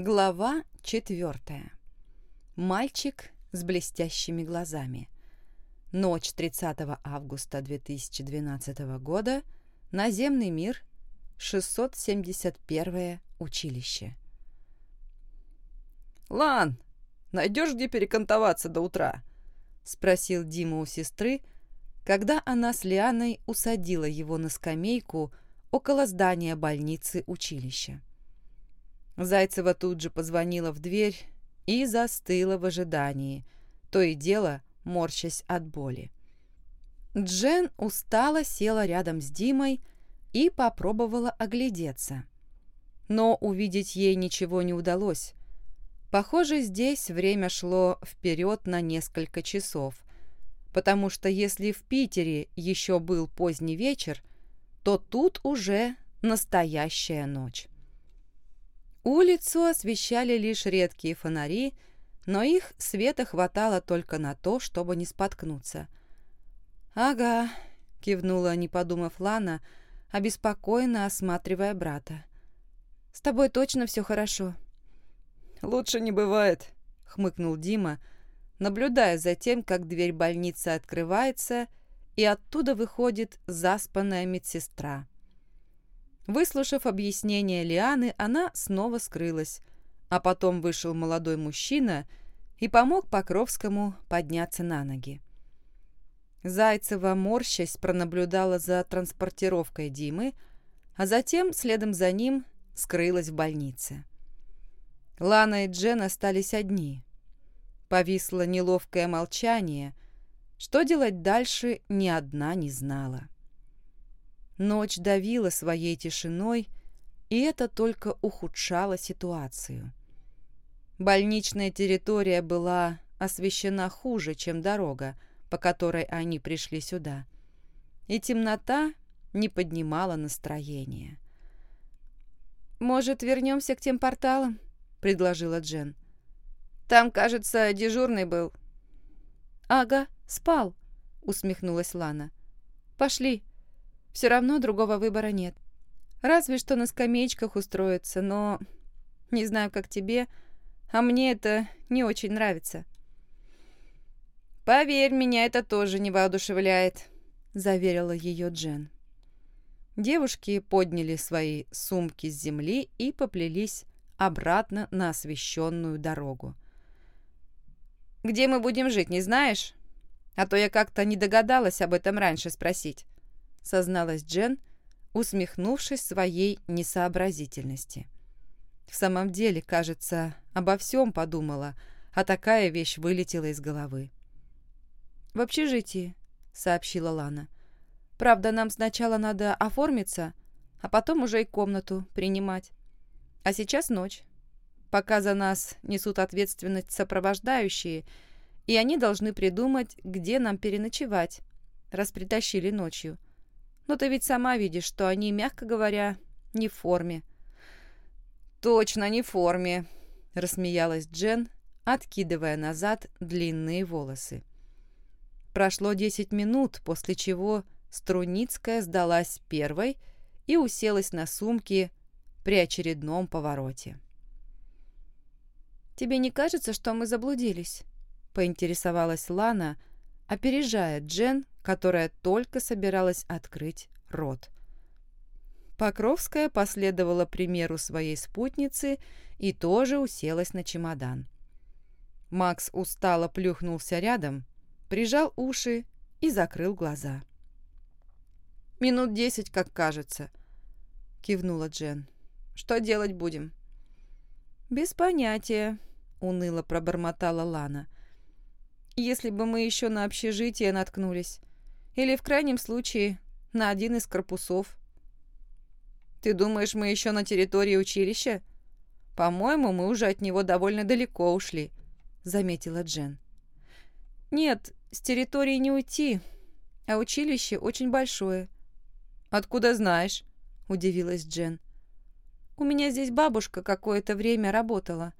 Глава четвертая. Мальчик с блестящими глазами. Ночь 30 августа 2012 года. Наземный мир. 671 училище. «Лан, найдешь, где перекантоваться до утра?» — спросил Дима у сестры, когда она с Лианой усадила его на скамейку около здания больницы училища. Зайцева тут же позвонила в дверь и застыла в ожидании, то и дело морщась от боли. Джен устало села рядом с Димой и попробовала оглядеться. Но увидеть ей ничего не удалось. Похоже, здесь время шло вперед на несколько часов, потому что если в Питере еще был поздний вечер, то тут уже настоящая ночь. Улицу освещали лишь редкие фонари, но их света хватало только на то, чтобы не споткнуться. «Ага», — кивнула, не подумав Лана, обеспокоенно осматривая брата. «С тобой точно все хорошо?» «Лучше не бывает», — хмыкнул Дима, наблюдая за тем, как дверь больницы открывается, и оттуда выходит заспанная медсестра. Выслушав объяснение Лианы, она снова скрылась, а потом вышел молодой мужчина и помог Покровскому подняться на ноги. Зайцева, морщась, пронаблюдала за транспортировкой Димы, а затем, следом за ним, скрылась в больнице. Лана и Джен остались одни. Повисло неловкое молчание. Что делать дальше, ни одна не знала. Ночь давила своей тишиной, и это только ухудшало ситуацию. Больничная территория была освещена хуже, чем дорога, по которой они пришли сюда, и темнота не поднимала настроение. «Может, вернемся к тем порталам?» — предложила Джен. «Там, кажется, дежурный был». «Ага, спал», — усмехнулась Лана. «Пошли, все равно другого выбора нет. Разве что на скамеечках устроиться, но... Не знаю, как тебе, а мне это не очень нравится. «Поверь, меня это тоже не воодушевляет», — заверила ее Джен. Девушки подняли свои сумки с земли и поплелись обратно на освещенную дорогу. «Где мы будем жить, не знаешь? А то я как-то не догадалась об этом раньше спросить» созналась Джен, усмехнувшись своей несообразительности. В самом деле, кажется, обо всем подумала, а такая вещь вылетела из головы. «В общежитии», — сообщила Лана. «Правда, нам сначала надо оформиться, а потом уже и комнату принимать. А сейчас ночь. Пока за нас несут ответственность сопровождающие, и они должны придумать, где нам переночевать, раз притащили ночью. Но ты ведь сама видишь, что они, мягко говоря, не в форме». «Точно не в форме», — рассмеялась Джен, откидывая назад длинные волосы. Прошло десять минут, после чего Струницкая сдалась первой и уселась на сумке при очередном повороте. «Тебе не кажется, что мы заблудились?» — поинтересовалась Лана, опережая Джен, которая только собиралась открыть рот. Покровская последовала примеру своей спутницы и тоже уселась на чемодан. Макс устало плюхнулся рядом, прижал уши и закрыл глаза. «Минут десять, как кажется», — кивнула Джен. «Что делать будем?» «Без понятия», — уныло пробормотала Лана. «Если бы мы еще на общежитие наткнулись. Или, в крайнем случае, на один из корпусов. Ты думаешь, мы еще на территории училища? По-моему, мы уже от него довольно далеко ушли, заметила Джен. Нет, с территории не уйти, а училище очень большое. Откуда знаешь? удивилась Джен. У меня здесь бабушка какое-то время работала,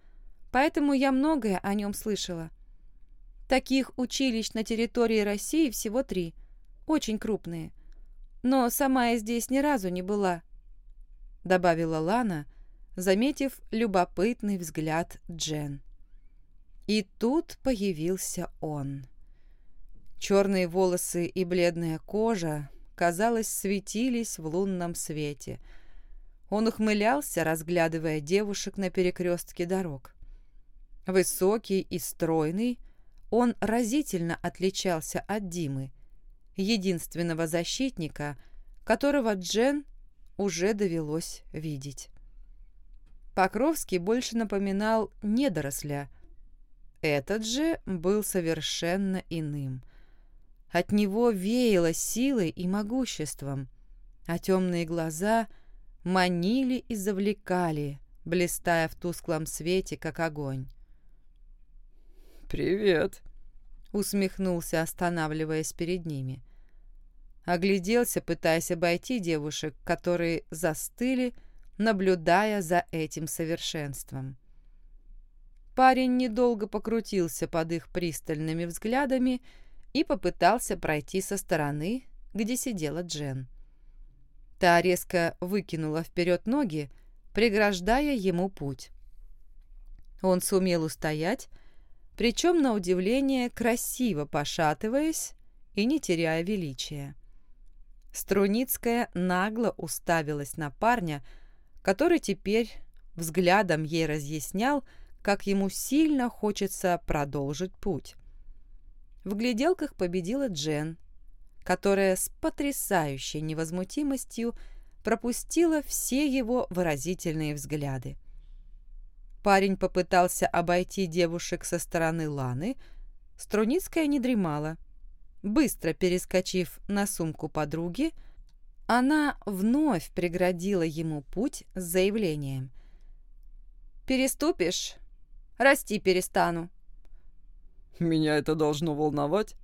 поэтому я многое о нем слышала. Таких училищ на территории России всего три – очень крупные. Но сама я здесь ни разу не была», — добавила Лана, заметив любопытный взгляд Джен. И тут появился он. Черные волосы и бледная кожа, казалось, светились в лунном свете. Он ухмылялся, разглядывая девушек на перекрестке дорог. Высокий и стройный, он разительно отличался от Димы, единственного защитника, которого Джен уже довелось видеть. Покровский больше напоминал недоросля, этот же был совершенно иным. От него веяло силой и могуществом, а темные глаза манили и завлекали, блистая в тусклом свете, как огонь. «Привет!» — усмехнулся, останавливаясь перед ними. Огляделся, пытаясь обойти девушек, которые застыли, наблюдая за этим совершенством. Парень недолго покрутился под их пристальными взглядами и попытался пройти со стороны, где сидела Джен. Та резко выкинула вперед ноги, преграждая ему путь. Он сумел устоять, причем, на удивление, красиво пошатываясь и не теряя величия. Струницкая нагло уставилась на парня, который теперь взглядом ей разъяснял, как ему сильно хочется продолжить путь. В гляделках победила Джен, которая с потрясающей невозмутимостью пропустила все его выразительные взгляды. Парень попытался обойти девушек со стороны Ланы. Струницкая не дремала. Быстро перескочив на сумку подруги, она вновь преградила ему путь с заявлением. «Переступишь, Расти перестану». «Меня это должно волновать?»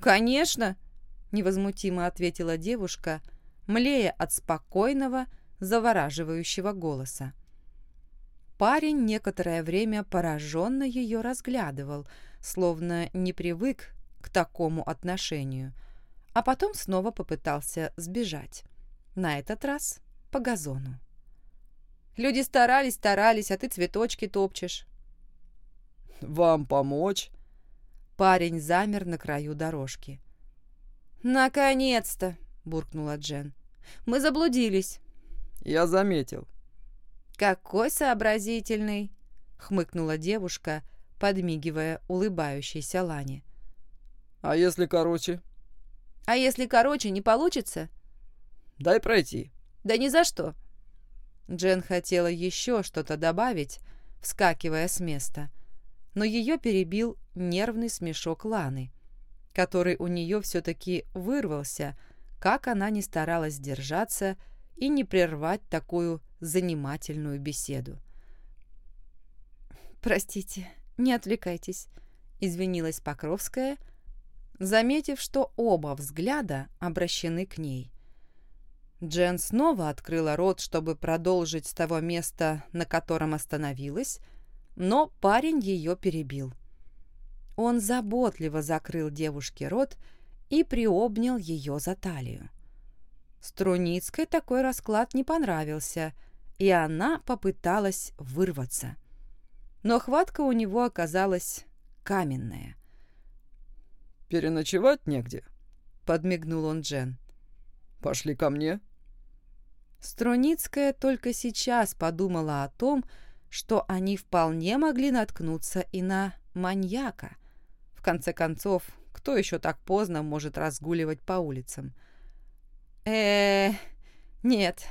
«Конечно», — невозмутимо ответила девушка, млея от спокойного, завораживающего голоса. Парень некоторое время пораженно ее разглядывал, словно не привык к такому отношению, а потом снова попытался сбежать. На этот раз по газону. «Люди старались, старались, а ты цветочки топчешь. Вам помочь?» Парень замер на краю дорожки. «Наконец-то!» – буркнула Джен. «Мы заблудились». «Я заметил». «Какой сообразительный!» – хмыкнула девушка, подмигивая улыбающейся Лане. «А если короче?» «А если короче, не получится?» «Дай пройти». «Да ни за что». Джен хотела еще что-то добавить, вскакивая с места, но ее перебил нервный смешок Ланы, который у нее все-таки вырвался, как она не старалась держаться и не прервать такую занимательную беседу. «Простите, не отвлекайтесь», — извинилась Покровская, заметив, что оба взгляда обращены к ней. Джен снова открыла рот, чтобы продолжить с того места, на котором остановилась, но парень ее перебил. Он заботливо закрыл девушке рот и приобнял ее за талию. Струницкой такой расклад не понравился, и она попыталась вырваться. Но хватка у него оказалась каменная. «Переночевать негде?» — подмигнул он Джен. «Пошли ко мне». Струницкая только сейчас подумала о том, что они вполне могли наткнуться и на маньяка. В конце концов, кто еще так поздно может разгуливать по улицам? э нет,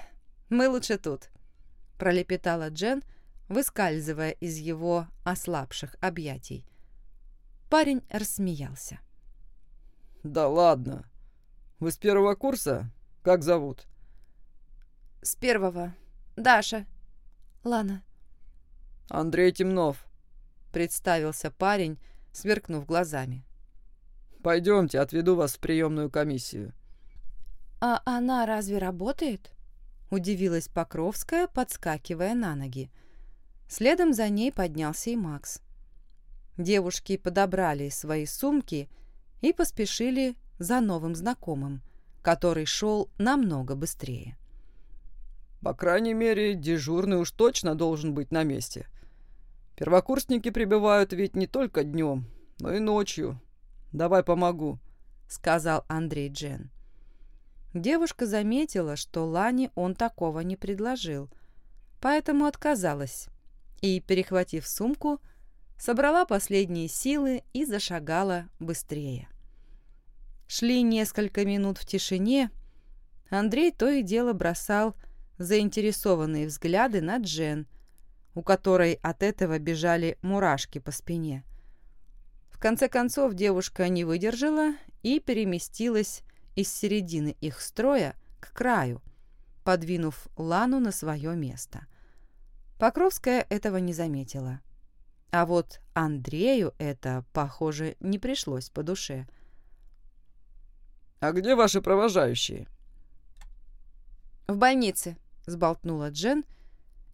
мы лучше тут», — пролепетала Джен, выскальзывая из его ослабших объятий. Парень рассмеялся. «Да ладно. Вы с первого курса? Как зовут?» «С первого. Даша. Лана». «Андрей Темнов», — представился парень, сверкнув глазами. «Пойдемте, отведу вас в приемную комиссию». «А она разве работает?» — удивилась Покровская, подскакивая на ноги. Следом за ней поднялся и Макс. Девушки подобрали свои сумки и поспешили за новым знакомым, который шел намного быстрее. По крайней мере, дежурный уж точно должен быть на месте. Первокурсники прибывают ведь не только днем, но и ночью. Давай помогу», — сказал Андрей Джен. Девушка заметила, что Лане он такого не предложил, поэтому отказалась и, перехватив сумку, собрала последние силы и зашагала быстрее. Шли несколько минут в тишине. Андрей то и дело бросал заинтересованные взгляды на Джен, у которой от этого бежали мурашки по спине. В конце концов девушка не выдержала и переместилась из середины их строя к краю, подвинув Лану на свое место. Покровская этого не заметила. А вот Андрею это, похоже, не пришлось по душе. «А где ваши провожающие?» «В больнице», — сболтнула Джен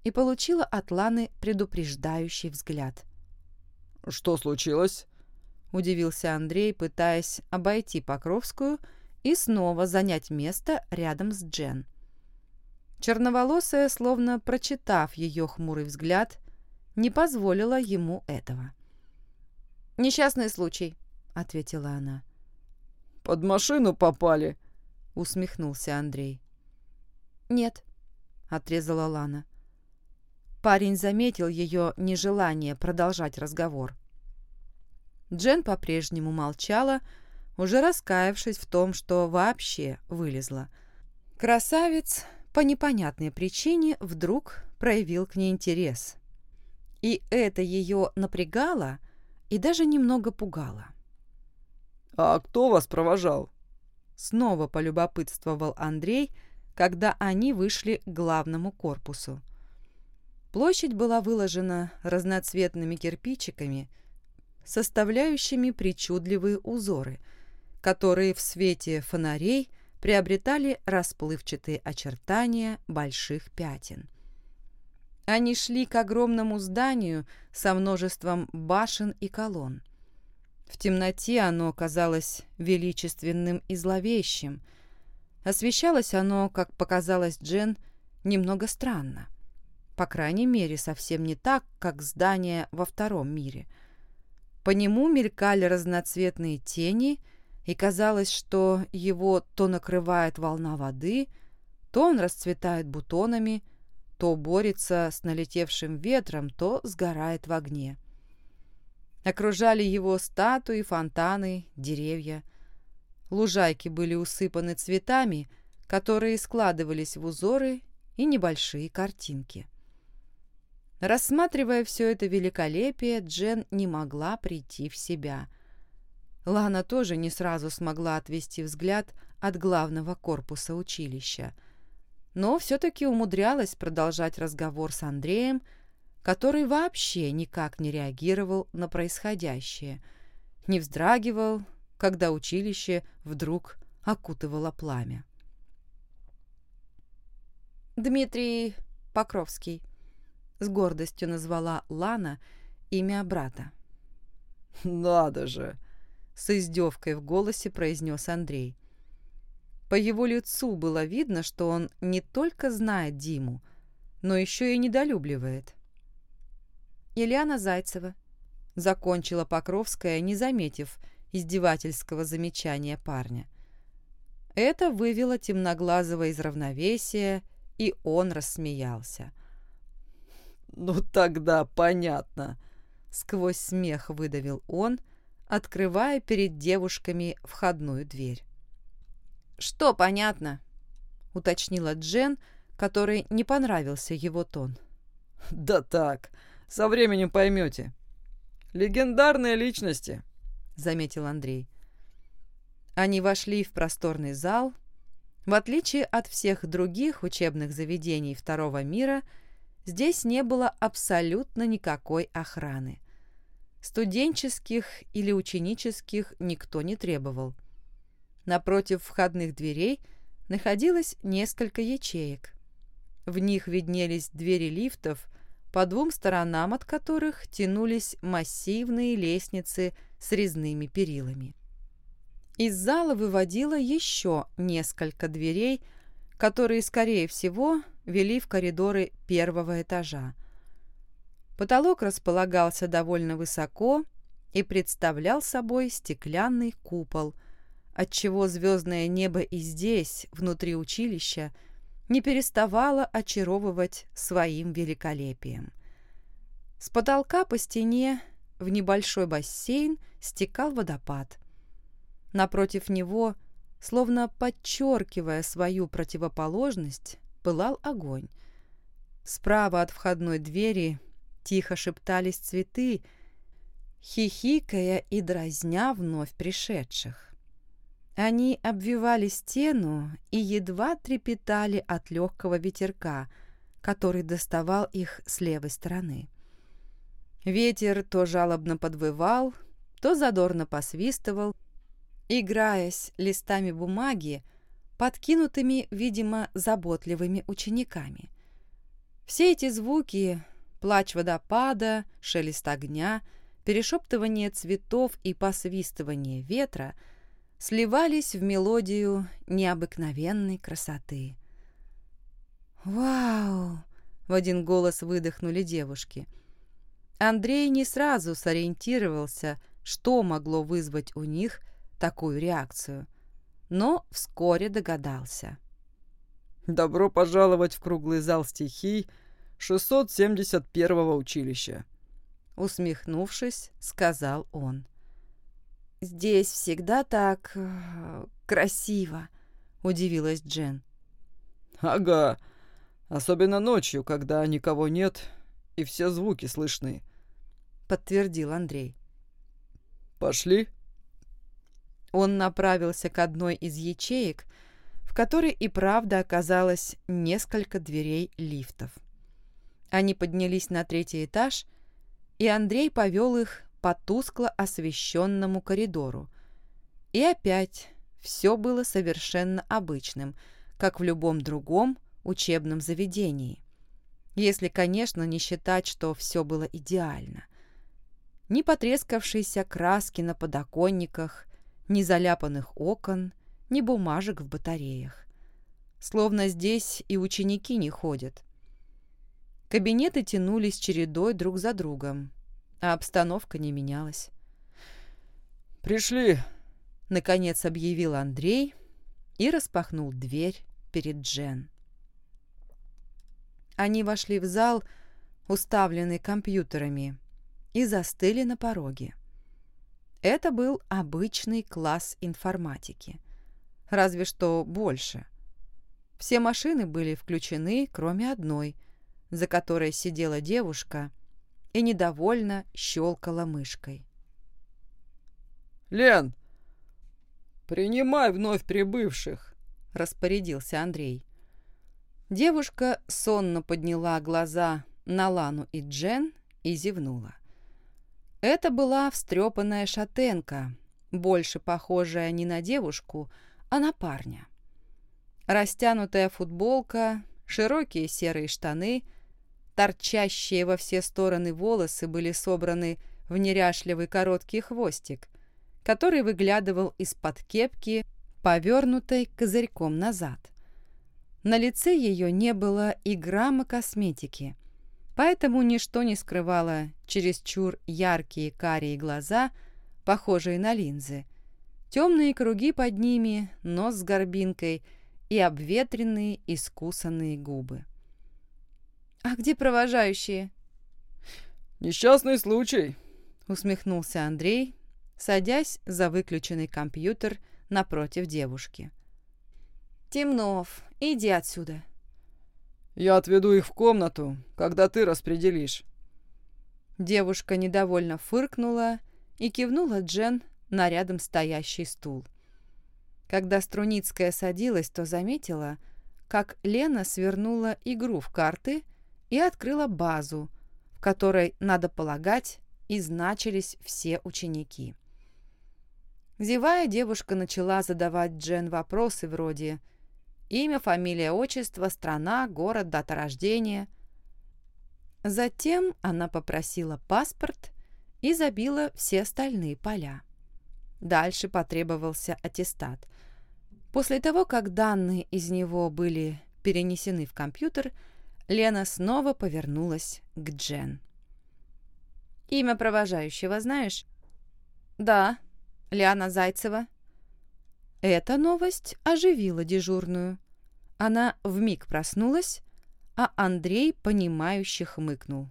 и получила от Ланы предупреждающий взгляд. «Что случилось?» — удивился Андрей, пытаясь обойти Покровскую и снова занять место рядом с Джен. Черноволосая, словно прочитав ее хмурый взгляд, не позволила ему этого. «Несчастный случай», — ответила она. «Под машину попали», — усмехнулся Андрей. «Нет», — отрезала Лана. Парень заметил ее нежелание продолжать разговор. Джен по-прежнему молчала, уже раскаявшись в том, что вообще вылезла. Красавец по непонятной причине вдруг проявил к ней интерес. И это ее напрягало и даже немного пугало. «А кто вас провожал?» Снова полюбопытствовал Андрей, когда они вышли к главному корпусу. Площадь была выложена разноцветными кирпичиками, составляющими причудливые узоры, которые в свете фонарей приобретали расплывчатые очертания больших пятен. Они шли к огромному зданию со множеством башен и колонн. В темноте оно казалось величественным и зловещим. Освещалось оно, как показалось Джен, немного странно. По крайней мере, совсем не так, как здание во втором мире. По нему мелькали разноцветные тени, и казалось, что его то накрывает волна воды, то он расцветает бутонами, то борется с налетевшим ветром, то сгорает в огне. Окружали его статуи, фонтаны, деревья. Лужайки были усыпаны цветами, которые складывались в узоры и небольшие картинки. Рассматривая все это великолепие, Джен не могла прийти в себя. Лана тоже не сразу смогла отвести взгляд от главного корпуса училища – но все-таки умудрялась продолжать разговор с Андреем, который вообще никак не реагировал на происходящее, не вздрагивал, когда училище вдруг окутывало пламя. «Дмитрий Покровский», — с гордостью назвала Лана имя брата. «Надо же!» — с издевкой в голосе произнес Андрей. По его лицу было видно, что он не только знает Диму, но еще и недолюбливает. Ильяна Зайцева закончила Покровская, не заметив издевательского замечания парня. Это вывело темноглазого из равновесия, и он рассмеялся. «Ну тогда понятно», — сквозь смех выдавил он, открывая перед девушками входную дверь. «Что понятно?» — уточнила Джен, которой не понравился его тон. «Да так, со временем поймете. Легендарные личности», — заметил Андрей. Они вошли в просторный зал. В отличие от всех других учебных заведений Второго мира, здесь не было абсолютно никакой охраны. Студенческих или ученических никто не требовал. Напротив входных дверей находилось несколько ячеек. В них виднелись двери лифтов, по двум сторонам от которых тянулись массивные лестницы с резными перилами. Из зала выводило еще несколько дверей, которые, скорее всего, вели в коридоры первого этажа. Потолок располагался довольно высоко и представлял собой стеклянный купол, отчего звездное небо и здесь, внутри училища, не переставало очаровывать своим великолепием. С потолка по стене в небольшой бассейн стекал водопад. Напротив него, словно подчеркивая свою противоположность, пылал огонь. Справа от входной двери тихо шептались цветы, хихикая и дразня вновь пришедших. Они обвивали стену и едва трепетали от легкого ветерка, который доставал их с левой стороны. Ветер то жалобно подвывал, то задорно посвистывал, играясь листами бумаги, подкинутыми, видимо, заботливыми учениками. Все эти звуки – плач водопада, шелест огня, перешептывание цветов и посвистывание ветра – сливались в мелодию необыкновенной красоты. «Вау!» – в один голос выдохнули девушки – Андрей не сразу сориентировался, что могло вызвать у них такую реакцию, но вскоре догадался. «Добро пожаловать в круглый зал стихий 671-го училища», усмехнувшись, сказал он. «Здесь всегда так э, красиво», — удивилась Джен. «Ага, особенно ночью, когда никого нет и все звуки слышны», — подтвердил Андрей. «Пошли?» Он направился к одной из ячеек, в которой и правда оказалось несколько дверей лифтов. Они поднялись на третий этаж, и Андрей повел их по тускло освещенному коридору. И опять все было совершенно обычным, как в любом другом учебном заведении если, конечно, не считать, что все было идеально. Ни потрескавшейся краски на подоконниках, ни заляпанных окон, ни бумажек в батареях. Словно здесь и ученики не ходят. Кабинеты тянулись чередой друг за другом, а обстановка не менялась. «Пришли!» — наконец объявил Андрей и распахнул дверь перед Джен. Они вошли в зал, уставленный компьютерами, и застыли на пороге. Это был обычный класс информатики. Разве что больше. Все машины были включены, кроме одной, за которой сидела девушка и недовольно щелкала мышкой. «Лен, принимай вновь прибывших», — распорядился Андрей. Девушка сонно подняла глаза на Лану и Джен и зевнула. Это была встрепанная шатенка, больше похожая не на девушку, а на парня. Растянутая футболка, широкие серые штаны, торчащие во все стороны волосы были собраны в неряшливый короткий хвостик, который выглядывал из-под кепки, повернутой козырьком назад. На лице ее не было и грамма косметики, поэтому ничто не скрывало чересчур яркие карие глаза, похожие на линзы, темные круги под ними, нос с горбинкой и обветренные искусанные губы. «А где провожающие?» «Несчастный случай», — усмехнулся Андрей, садясь за выключенный компьютер напротив девушки. «Темнов, иди отсюда». «Я отведу их в комнату, когда ты распределишь». Девушка недовольно фыркнула и кивнула Джен на рядом стоящий стул. Когда Струницкая садилась, то заметила, как Лена свернула игру в карты и открыла базу, в которой, надо полагать, и значились все ученики. Зевая, девушка начала задавать Джен вопросы вроде Имя, фамилия, отчество, страна, город, дата рождения. Затем она попросила паспорт и забила все остальные поля. Дальше потребовался аттестат. После того, как данные из него были перенесены в компьютер, Лена снова повернулась к Джен. «Имя провожающего знаешь?» «Да, Лиана Зайцева». Эта новость оживила дежурную. Она вмиг проснулась, а Андрей, понимающе хмыкнул.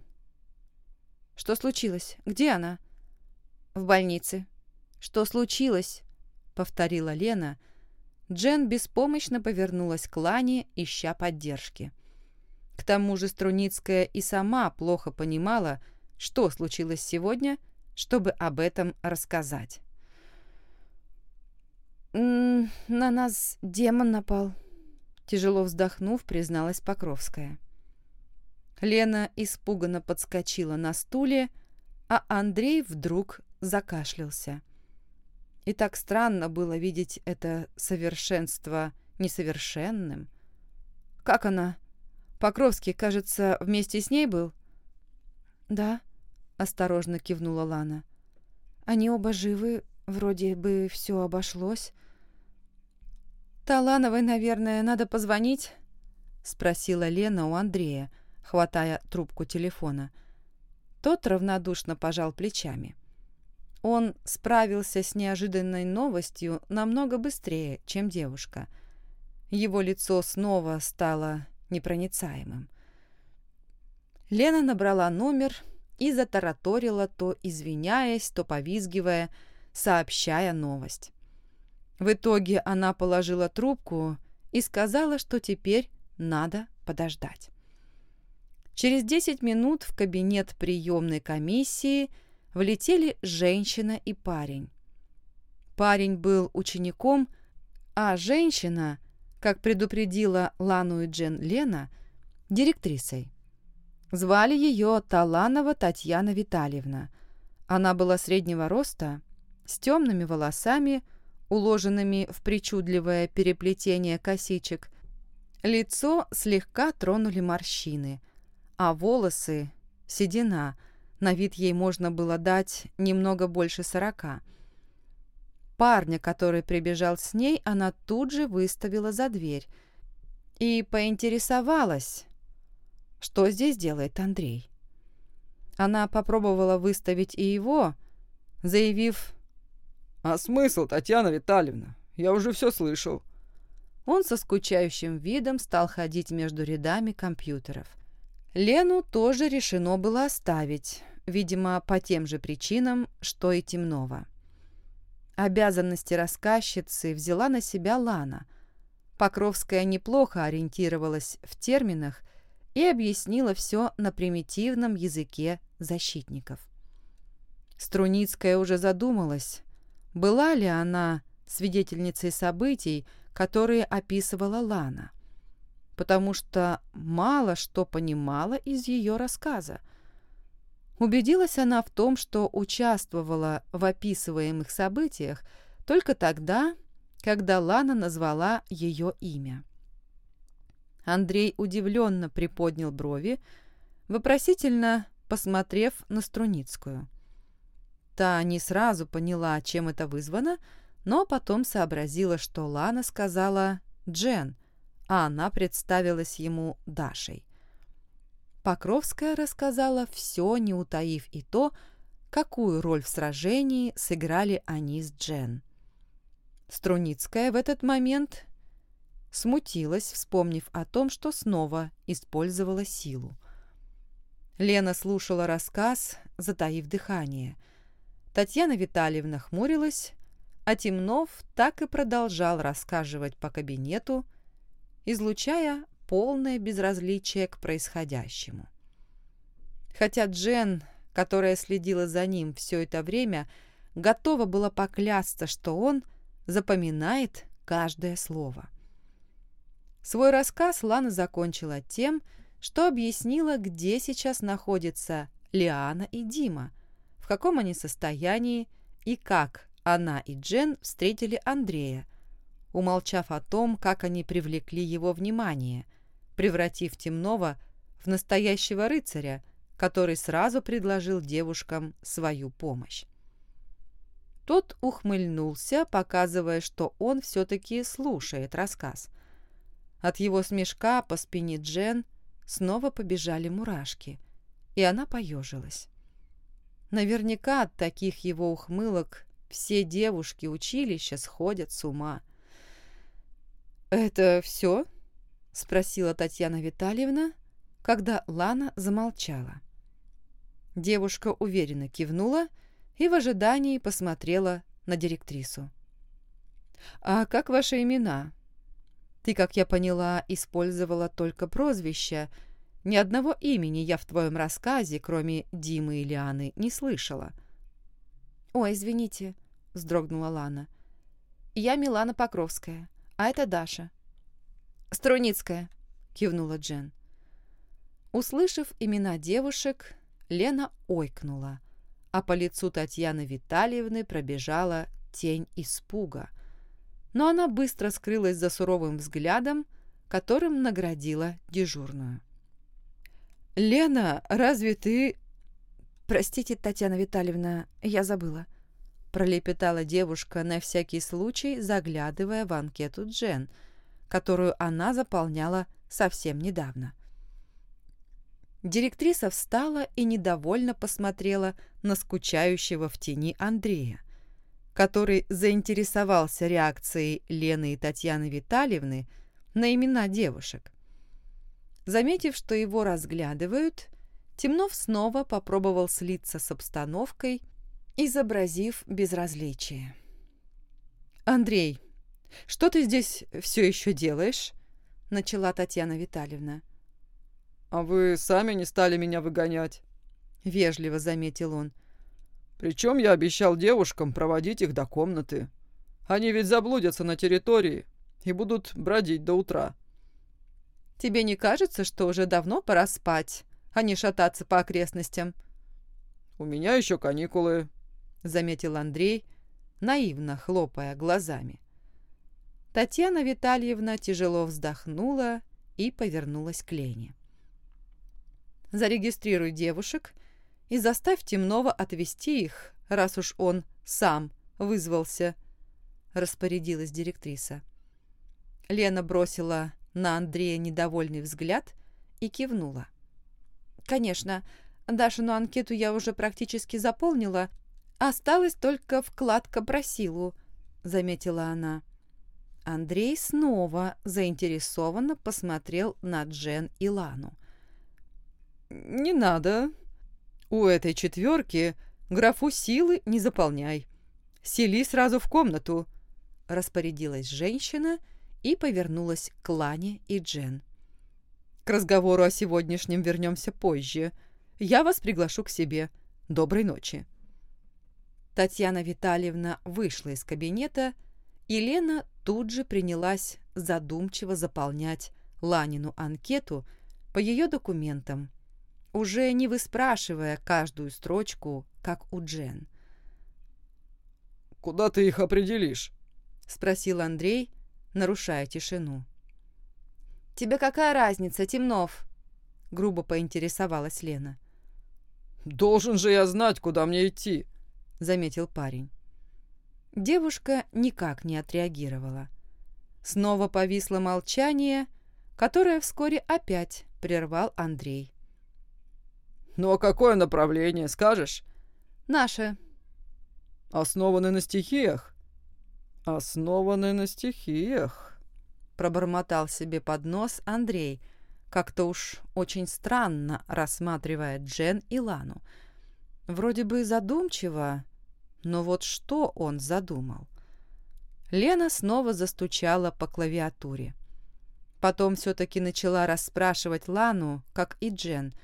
«Что случилось? Где она?» «В больнице». «Что случилось?» — повторила Лена. Джен беспомощно повернулась к Лане, ища поддержки. К тому же Струницкая и сама плохо понимала, что случилось сегодня, чтобы об этом рассказать. «На нас демон напал», — тяжело вздохнув, призналась Покровская. Лена испуганно подскочила на стуле, а Андрей вдруг закашлялся. И так странно было видеть это совершенство несовершенным. «Как она?» Покровский, кажется, вместе с ней был?» «Да», — осторожно кивнула Лана. «Они оба живы, вроде бы все обошлось». «Талановой, наверное, надо позвонить?» — спросила Лена у Андрея, хватая трубку телефона. Тот равнодушно пожал плечами. Он справился с неожиданной новостью намного быстрее, чем девушка. Его лицо снова стало непроницаемым. Лена набрала номер и затараторила, то извиняясь, то повизгивая, сообщая новость. В итоге она положила трубку и сказала, что теперь надо подождать. Через 10 минут в кабинет приемной комиссии влетели женщина и парень. Парень был учеником, а женщина как предупредила Лану и Джен Лена, директрисой. Звали ее Таланова Татьяна Витальевна. Она была среднего роста, с темными волосами, уложенными в причудливое переплетение косичек. Лицо слегка тронули морщины, а волосы — седина, на вид ей можно было дать немного больше сорока — Парня, который прибежал с ней, она тут же выставила за дверь и поинтересовалась, что здесь делает Андрей. Она попробовала выставить и его, заявив «А смысл, Татьяна Витальевна? Я уже все слышал». Он со скучающим видом стал ходить между рядами компьютеров. Лену тоже решено было оставить, видимо, по тем же причинам, что и Темнова. Обязанности рассказчицы взяла на себя Лана. Покровская неплохо ориентировалась в терминах и объяснила все на примитивном языке защитников. Струницкая уже задумалась, была ли она свидетельницей событий, которые описывала Лана, потому что мало что понимала из ее рассказа – Убедилась она в том, что участвовала в описываемых событиях только тогда, когда Лана назвала ее имя. Андрей удивленно приподнял брови, вопросительно посмотрев на Струницкую. Та не сразу поняла, чем это вызвано, но потом сообразила, что Лана сказала «Джен», а она представилась ему Дашей. Покровская рассказала все, не утаив и то, какую роль в сражении сыграли они с Джен. Струницкая в этот момент смутилась, вспомнив о том, что снова использовала силу. Лена слушала рассказ, затаив дыхание. Татьяна Витальевна хмурилась, а Темнов так и продолжал рассказывать по кабинету, излучая полное безразличие к происходящему. Хотя Джен, которая следила за ним все это время, готова была поклясться, что он запоминает каждое слово. Свой рассказ Лана закончила тем, что объяснила, где сейчас находятся Лиана и Дима, в каком они состоянии и как она и Джен встретили Андрея, умолчав о том, как они привлекли его внимание, превратив Темнова в настоящего рыцаря, который сразу предложил девушкам свою помощь. Тот ухмыльнулся, показывая, что он все-таки слушает рассказ. От его смешка по спине Джен снова побежали мурашки, и она поежилась. Наверняка от таких его ухмылок все девушки училища сходят с ума. «Это все?» — спросила Татьяна Витальевна, когда Лана замолчала. Девушка уверенно кивнула и в ожидании посмотрела на директрису. «А как ваши имена?» «Ты, как я поняла, использовала только прозвища. Ни одного имени я в твоем рассказе, кроме Димы и Лианы, не слышала». «Ой, извините», — вздрогнула Лана. «Я Милана Покровская, а это Даша». «Струницкая», — кивнула Джен. Услышав имена девушек, Лена ойкнула, а по лицу Татьяны Витальевны пробежала тень испуга. Но она быстро скрылась за суровым взглядом, которым наградила дежурную. «Лена, разве ты...» «Простите, Татьяна Витальевна, я забыла», — пролепетала девушка на всякий случай, заглядывая в анкету Джен, которую она заполняла совсем недавно. Директриса встала и недовольно посмотрела на скучающего в тени Андрея, который заинтересовался реакцией Лены и Татьяны Витальевны на имена девушек. Заметив, что его разглядывают, Темнов снова попробовал слиться с обстановкой, изобразив безразличие. «Андрей, что ты здесь все еще делаешь?» — начала Татьяна Витальевна. «А вы сами не стали меня выгонять», — вежливо заметил он. «Причем я обещал девушкам проводить их до комнаты. Они ведь заблудятся на территории и будут бродить до утра». «Тебе не кажется, что уже давно пора спать, а не шататься по окрестностям?» «У меня еще каникулы», — заметил Андрей, наивно хлопая глазами. Татьяна Витальевна тяжело вздохнула и повернулась к Лене зарегистрируй девушек и заставь Темнова отвезти их, раз уж он сам вызвался», — распорядилась директриса. Лена бросила на Андрея недовольный взгляд и кивнула. «Конечно, Дашину анкету я уже практически заполнила. Осталась только вкладка про силу», — заметила она. Андрей снова заинтересованно посмотрел на Джен и Лану. «Не надо. У этой четверки графу силы не заполняй. Сели сразу в комнату», — распорядилась женщина и повернулась к Лане и Джен. «К разговору о сегодняшнем вернемся позже. Я вас приглашу к себе. Доброй ночи». Татьяна Витальевна вышла из кабинета, и Лена тут же принялась задумчиво заполнять Ланину анкету по ее документам уже не выспрашивая каждую строчку, как у Джен. «Куда ты их определишь?» — спросил Андрей, нарушая тишину. «Тебе какая разница, Темнов?» — грубо поинтересовалась Лена. «Должен же я знать, куда мне идти», — заметил парень. Девушка никак не отреагировала. Снова повисло молчание, которое вскоре опять прервал Андрей. «Ну а какое направление, скажешь?» «Наше». «Основаны на стихиях?» «Основаны на стихиях», — пробормотал себе под нос Андрей, как-то уж очень странно рассматривая Джен и Лану. Вроде бы задумчиво, но вот что он задумал? Лена снова застучала по клавиатуре. Потом все-таки начала расспрашивать Лану, как и Джен —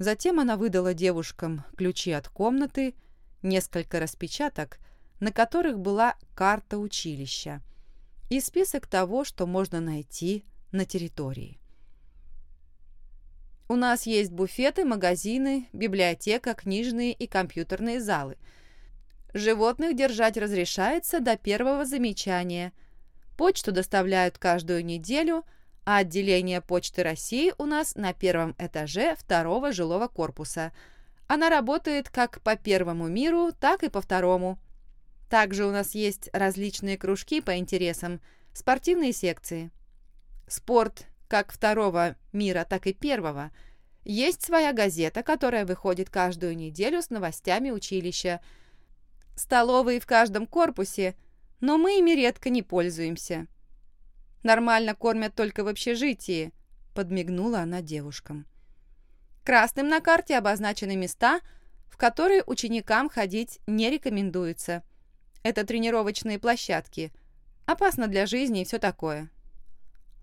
Затем она выдала девушкам ключи от комнаты, несколько распечаток, на которых была карта училища и список того, что можно найти на территории. У нас есть буфеты, магазины, библиотека, книжные и компьютерные залы. Животных держать разрешается до первого замечания. Почту доставляют каждую неделю – а отделение Почты России у нас на первом этаже второго жилого корпуса. Она работает как по первому миру, так и по второму. Также у нас есть различные кружки по интересам, спортивные секции. Спорт как второго мира, так и первого. Есть своя газета, которая выходит каждую неделю с новостями училища. Столовые в каждом корпусе, но мы ими редко не пользуемся. Нормально кормят только в общежитии, подмигнула она девушкам. Красным на карте обозначены места, в которые ученикам ходить не рекомендуется. Это тренировочные площадки. Опасно для жизни и все такое.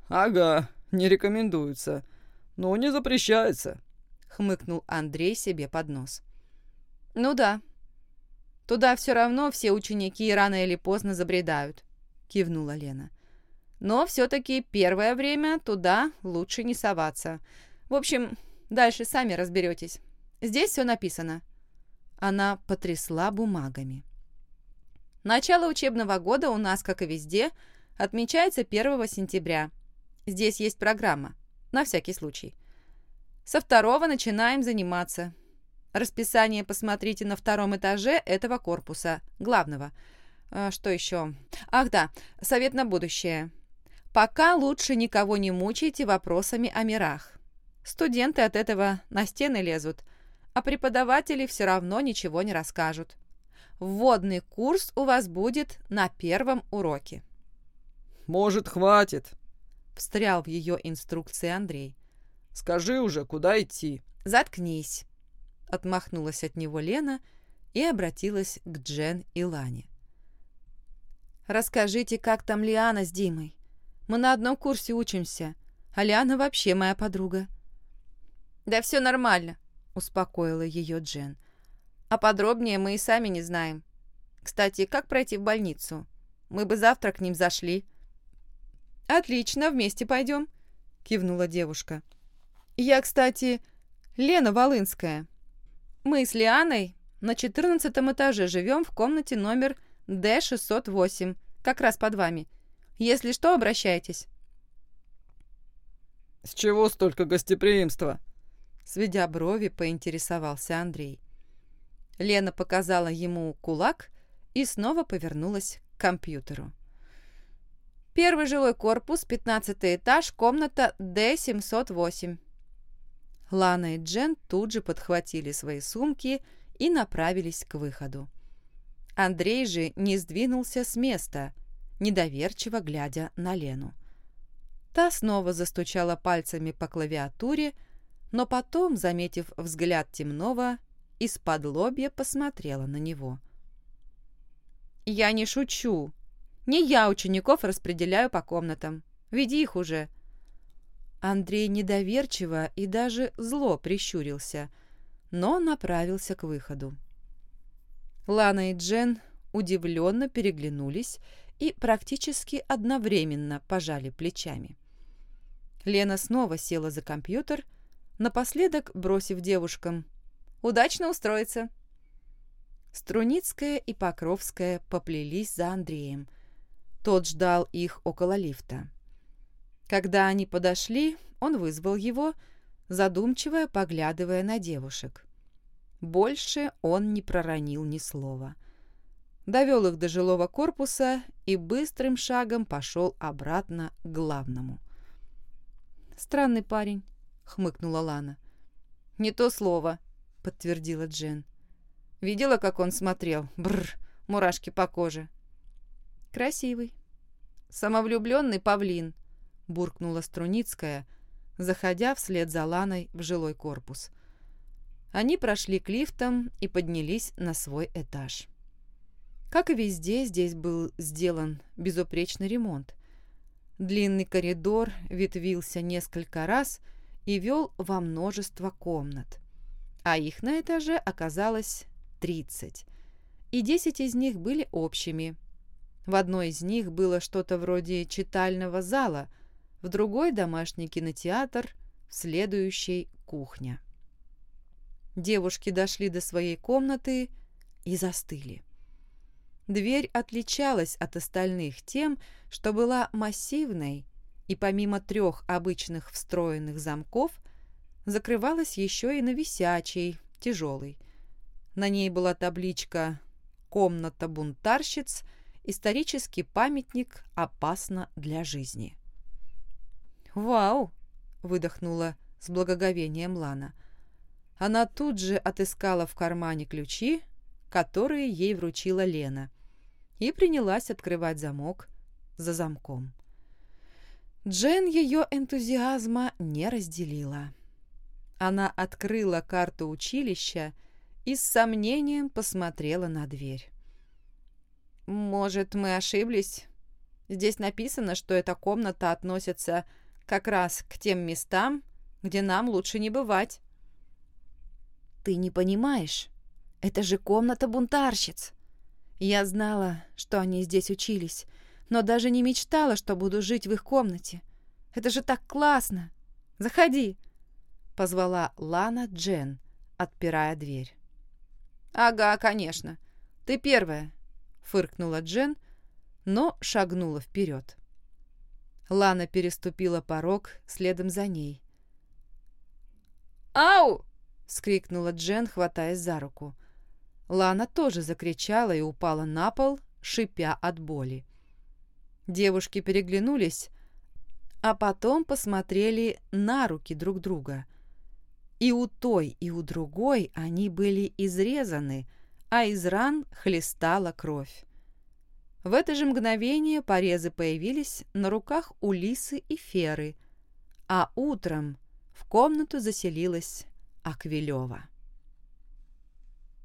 «Ага, не рекомендуется, но не запрещается», — хмыкнул Андрей себе под нос. «Ну да. Туда все равно все ученики рано или поздно забредают», — кивнула Лена. «Но все-таки первое время туда лучше не соваться. В общем, дальше сами разберетесь. Здесь все написано». Она потрясла бумагами. Начало учебного года у нас, как и везде, отмечается 1 сентября. Здесь есть программа, на всякий случай. Со второго начинаем заниматься. Расписание посмотрите на втором этаже этого корпуса, главного. А, что еще? Ах да, совет на будущее. Пока лучше никого не мучайте вопросами о мирах. Студенты от этого на стены лезут, а преподаватели все равно ничего не расскажут. Вводный курс у вас будет на первом уроке». «Может, хватит?» — встрял в ее инструкции Андрей. «Скажи уже, куда идти?» «Заткнись!» — отмахнулась от него Лена и обратилась к Джен и Лане. «Расскажите, как там Лиана с Димой? Мы на одном курсе учимся, а Лиана вообще моя подруга». «Да все нормально», — успокоила ее Джен. А подробнее мы и сами не знаем. Кстати, как пройти в больницу? Мы бы завтра к ним зашли». «Отлично, вместе пойдем», — кивнула девушка. «Я, кстати, Лена Волынская. Мы с Лианой на четырнадцатом этаже живем в комнате номер Д-608, как раз под вами. Если что, обращайтесь». «С чего столько гостеприимства?» Сведя брови, поинтересовался Андрей. Лена показала ему кулак и снова повернулась к компьютеру. Первый жилой корпус, пятнадцатый этаж, комната Д-708. Лана и Джен тут же подхватили свои сумки и направились к выходу. Андрей же не сдвинулся с места, недоверчиво глядя на Лену. Та снова застучала пальцами по клавиатуре, но потом, заметив взгляд темного, из-под лобья посмотрела на него. «Я не шучу. Не я учеников распределяю по комнатам. Веди их уже». Андрей недоверчиво и даже зло прищурился, но направился к выходу. Лана и Джен удивленно переглянулись и практически одновременно пожали плечами. Лена снова села за компьютер, напоследок бросив девушкам – Удачно устроиться!» Струницкая и Покровская поплелись за Андреем. Тот ждал их около лифта. Когда они подошли, он вызвал его, задумчиво поглядывая на девушек. Больше он не проронил ни слова. Довел их до жилого корпуса и быстрым шагом пошел обратно к главному. «Странный парень», — хмыкнула Лана. «Не то слово», подтвердила Джен. Видела, как он смотрел? Бррр, мурашки по коже. Красивый. Самовлюбленный павлин, буркнула Струницкая, заходя вслед за Ланой в жилой корпус. Они прошли к лифтам и поднялись на свой этаж. Как и везде, здесь был сделан безупречный ремонт. Длинный коридор ветвился несколько раз и вел во множество комнат а их на этаже оказалось 30. И 10 из них были общими. В одной из них было что-то вроде читального зала, в другой – домашний кинотеатр, в следующей – кухня. Девушки дошли до своей комнаты и застыли. Дверь отличалась от остальных тем, что была массивной, и помимо трех обычных встроенных замков – закрывалась еще и на висячей, тяжелой. На ней была табличка «Комната бунтарщиц. Исторический памятник опасно для жизни». «Вау!» — выдохнула с благоговением Лана. Она тут же отыскала в кармане ключи, которые ей вручила Лена, и принялась открывать замок за замком. Джен ее энтузиазма не разделила. Она открыла карту училища и с сомнением посмотрела на дверь. «Может, мы ошиблись? Здесь написано, что эта комната относится как раз к тем местам, где нам лучше не бывать». «Ты не понимаешь? Это же комната бунтарщиц!» Я знала, что они здесь учились, но даже не мечтала, что буду жить в их комнате. Это же так классно! Заходи!» Позвала Лана Джен, отпирая дверь. «Ага, конечно. Ты первая!» Фыркнула Джен, но шагнула вперед. Лана переступила порог следом за ней. «Ау!» — скрикнула Джен, хватаясь за руку. Лана тоже закричала и упала на пол, шипя от боли. Девушки переглянулись, а потом посмотрели на руки друг друга. И у той, и у другой они были изрезаны, а из ран хлестала кровь. В это же мгновение порезы появились на руках у Лисы и Феры, а утром в комнату заселилась Аквилева.